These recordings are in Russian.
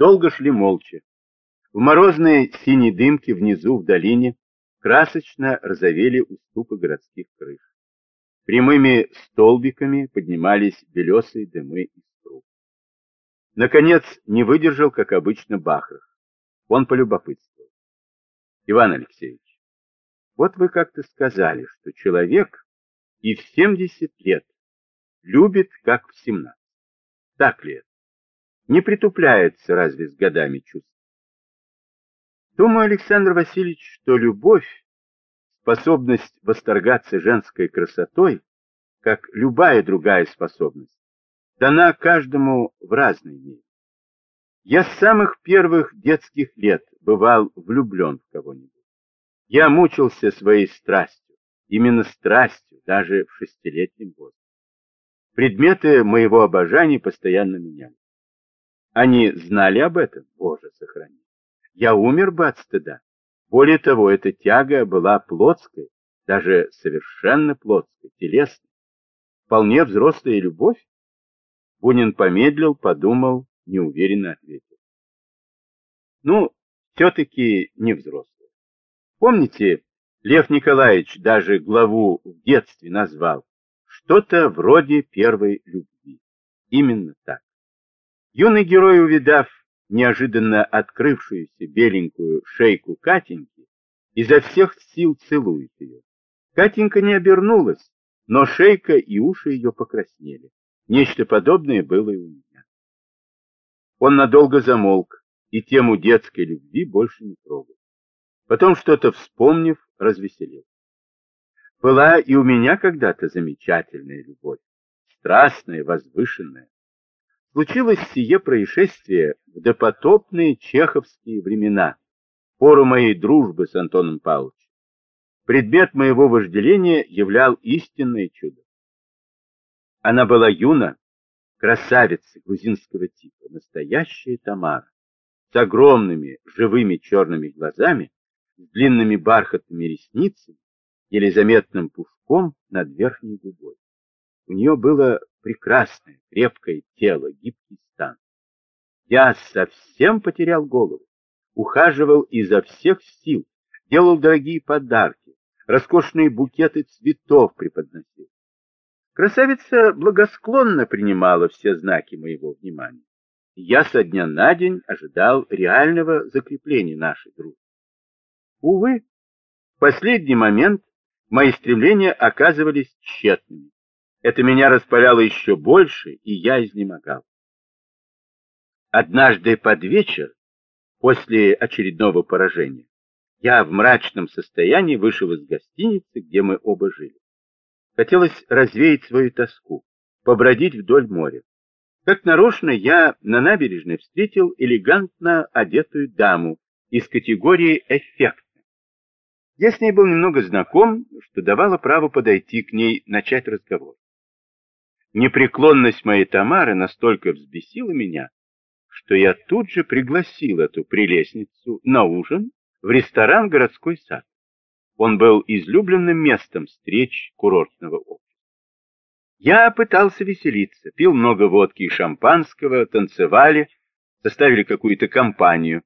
Долго шли молча. В морозной синей дымке внизу в долине красочно розовели уступы городских крыш. Прямыми столбиками поднимались белесые дымы из труб. Наконец, не выдержал, как обычно, Бахрах. Он полюбопытствовал. Иван Алексеевич, вот вы как-то сказали, что человек и в 70 лет любит, как в 17. Так ли это? Не притупляется разве с годами чувств? Думаю, Александр Васильевич, что любовь, способность восторгаться женской красотой, как любая другая способность, дана каждому в разной мере. Я с самых первых детских лет бывал влюблен в кого-нибудь. Я мучился своей страстью, именно страстью, даже в шестилетнем возрасте. Предметы моего обожания постоянно менялись. Они знали об этом, Боже сохрани. Я умер бы от стыда. Более того, эта тяга была плотской, даже совершенно плотской, телесной. Вполне взрослая любовь? Бунин помедлил, подумал, неуверенно ответил. Ну, все-таки не взрослая. Помните, Лев Николаевич даже главу в детстве назвал что-то вроде первой любви. Именно так. Юный герой, увидав неожиданно открывшуюся беленькую шейку Катеньки, изо всех сил целует ее. Катенька не обернулась, но шейка и уши ее покраснели. Нечто подобное было и у меня. Он надолго замолк и тему детской любви больше не трогал. Потом, что-то вспомнив, развеселил. Была и у меня когда-то замечательная любовь, страстная, возвышенная. Случилось сие происшествие в допотопные чеховские времена, пору моей дружбы с Антоном Павловичем. Предмет моего вожделения являл истинное чудо. Она была юна, красавица грузинского типа, настоящая Тамара, с огромными живыми черными глазами, с длинными бархатными ресницами, еле заметным пушком над верхней губой. У нее было прекрасное, крепкое тело, гибкий стан. Я совсем потерял голову, ухаживал изо всех сил, делал дорогие подарки, роскошные букеты цветов преподносил. Красавица благосклонно принимала все знаки моего внимания. Я со дня на день ожидал реального закрепления нашей дружбы. Увы, в последний момент мои стремления оказывались тщетными. Это меня распаляло еще больше, и я изнемогал. Однажды под вечер, после очередного поражения, я в мрачном состоянии вышел из гостиницы, где мы оба жили. Хотелось развеять свою тоску, побродить вдоль моря. Как нарочно я на набережной встретил элегантно одетую даму из категории «эффект». Я с ней был немного знаком, что давало право подойти к ней, начать разговор. Непреклонность моей Тамары настолько взбесила меня, что я тут же пригласил эту прелестницу на ужин в ресторан «Городской сад». Он был излюбленным местом встреч курортного общества. Я пытался веселиться, пил много водки и шампанского, танцевали, составили какую-то компанию.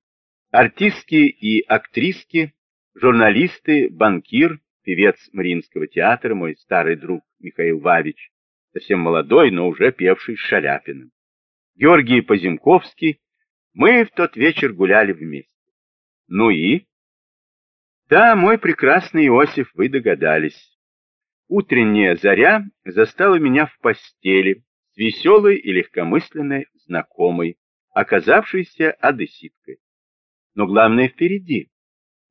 Артистки и актриски, журналисты, банкир, певец Мариинского театра, мой старый друг Михаил Вавич, совсем молодой, но уже певший с Шаляпиным. Георгий Поземковский, мы в тот вечер гуляли вместе. Ну и? Да, мой прекрасный Иосиф, вы догадались. Утренняя заря застала меня в постели с веселой и легкомысленной знакомой, оказавшейся одесситкой. Но главное впереди.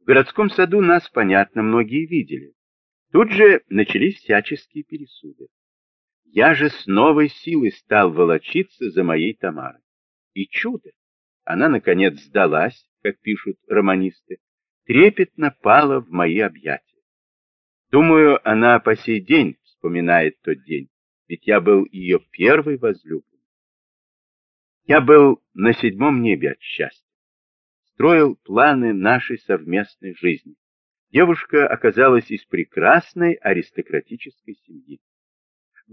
В городском саду нас, понятно, многие видели. Тут же начались всяческие пересуды. Я же с новой силой стал волочиться за моей Тамарой. И чудо! Она, наконец, сдалась, как пишут романисты, трепетно пала в мои объятия. Думаю, она по сей день вспоминает тот день, ведь я был ее первый возлюбленный. Я был на седьмом небе от счастья, строил планы нашей совместной жизни. Девушка оказалась из прекрасной аристократической семьи.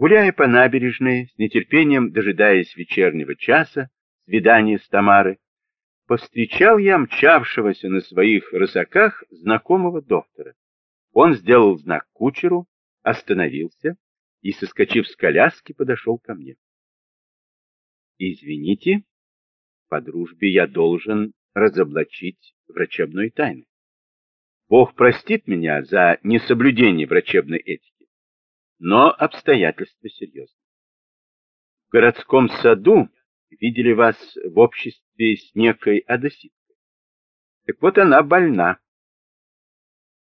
Гуляя по набережной, с нетерпением дожидаясь вечернего часа, свидания с Тамарой, повстречал я мчавшегося на своих рысаках знакомого доктора. Он сделал знак кучеру, остановился и, соскочив с коляски, подошел ко мне. Извините, по дружбе я должен разоблачить врачебную тайну. Бог простит меня за несоблюдение врачебной этики, но обстоятельства серьезны. В городском саду видели вас в обществе с некой Адоситкой. Так вот она больна.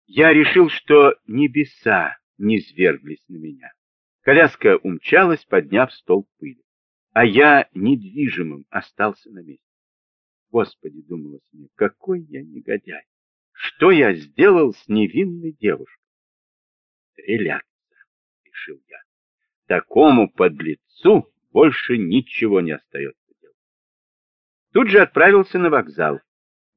Я решил, что небеса не зверглись на меня. Коляска умчалась, подняв стол пыли, а я недвижимым остался на месте. Господи, думалось мне, какой я негодяй! Что я сделал с невинной девушкой? Стреляться, решил я. Такому подлецу больше ничего не остается делать. Тут же отправился на вокзал.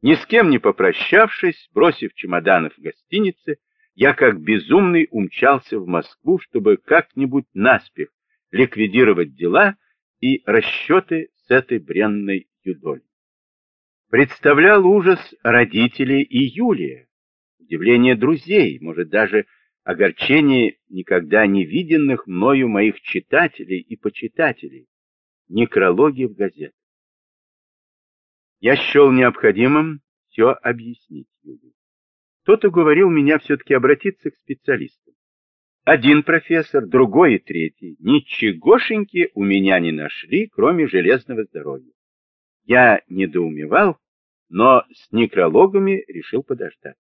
Ни с кем не попрощавшись, бросив чемоданы в гостинице, я как безумный умчался в Москву, чтобы как-нибудь наспех ликвидировать дела и расчеты с этой бренной юдолью представлял ужас родителей и Юлия, удивление друзей, может даже огорчение никогда не виденных мною моих читателей и почитателей, некрологи в газетах. Я счел необходимым все объяснить Юлию. Кто-то говорил меня все-таки обратиться к специалистам. Один профессор, другой и третий. Ничегошеньки у меня не нашли, кроме железного здоровья. Я недоумевал, но с некрологами решил подождать.